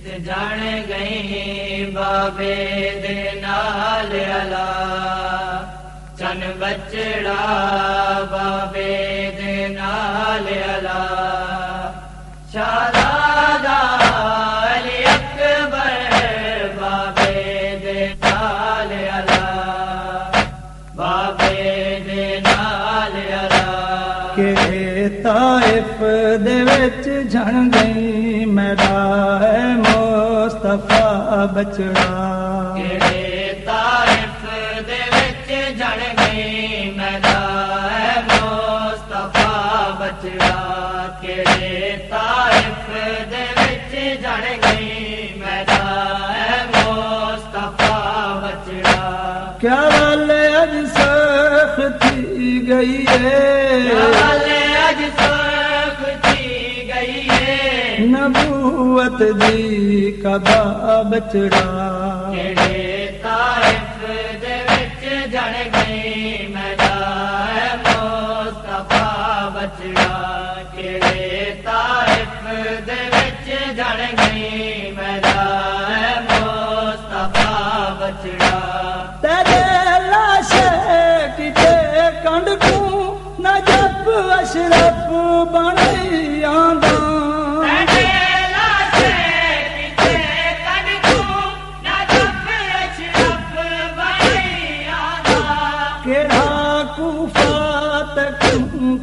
جان گئی بابے دال الا چن بچڑا بابے دال الا شاد اکبر بابے دال الا بابے دال الا کہ طائف دے وچ جھن بچڑا۔ طائف دے وچ جڑ گئی میرا مصطفیٰ بچڑا کیڑے طائف دے وچ جڑ گئی میرا مصطفیٰ بچڑا کیا والے اج سخ تھی گئی ہے؟ نبوت دی کبا بچڑا۔ جڑے طائف دے وچ جڑ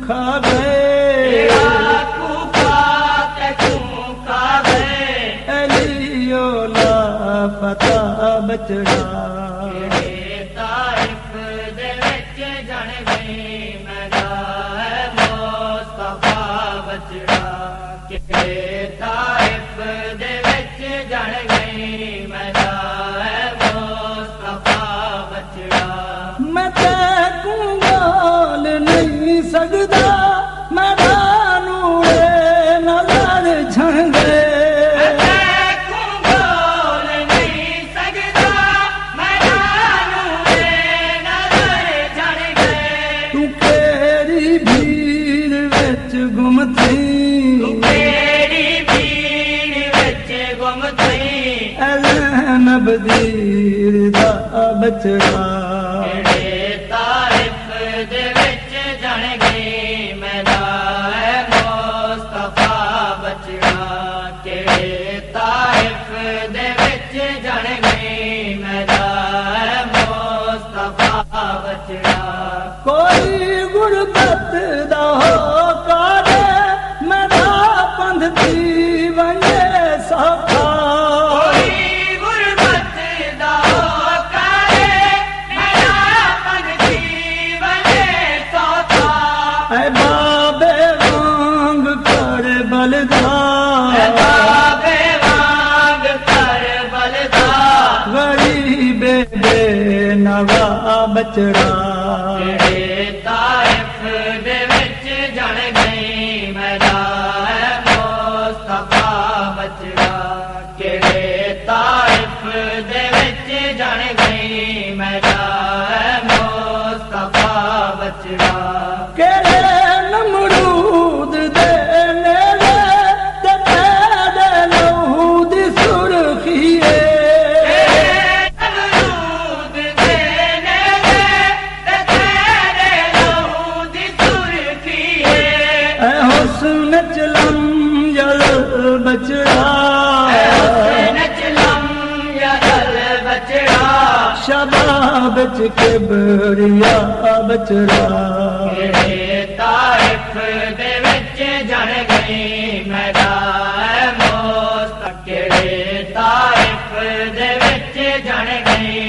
کھا گئے پتا بچڑا۔ تھا بچڑا اے حسن چلم جل بچڑا۔ شباب چ کبریا بچڑا طائف دے وچ جڑ گئی میرا دے وچ جڑ گئی۔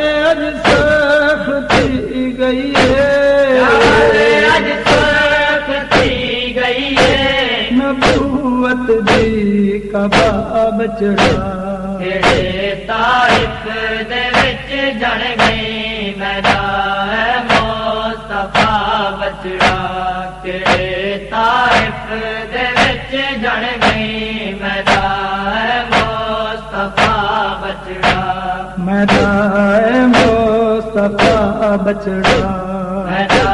کا با بچڑا تاریخ دے وچ جڑ گئی میرا مصطفیٰ بچڑا۔ جڑے تاریخ دے وچ جڑ گئی میرا مصطفیٰ بچڑا۔ میرا مصطفیٰ بچڑا۔ میرا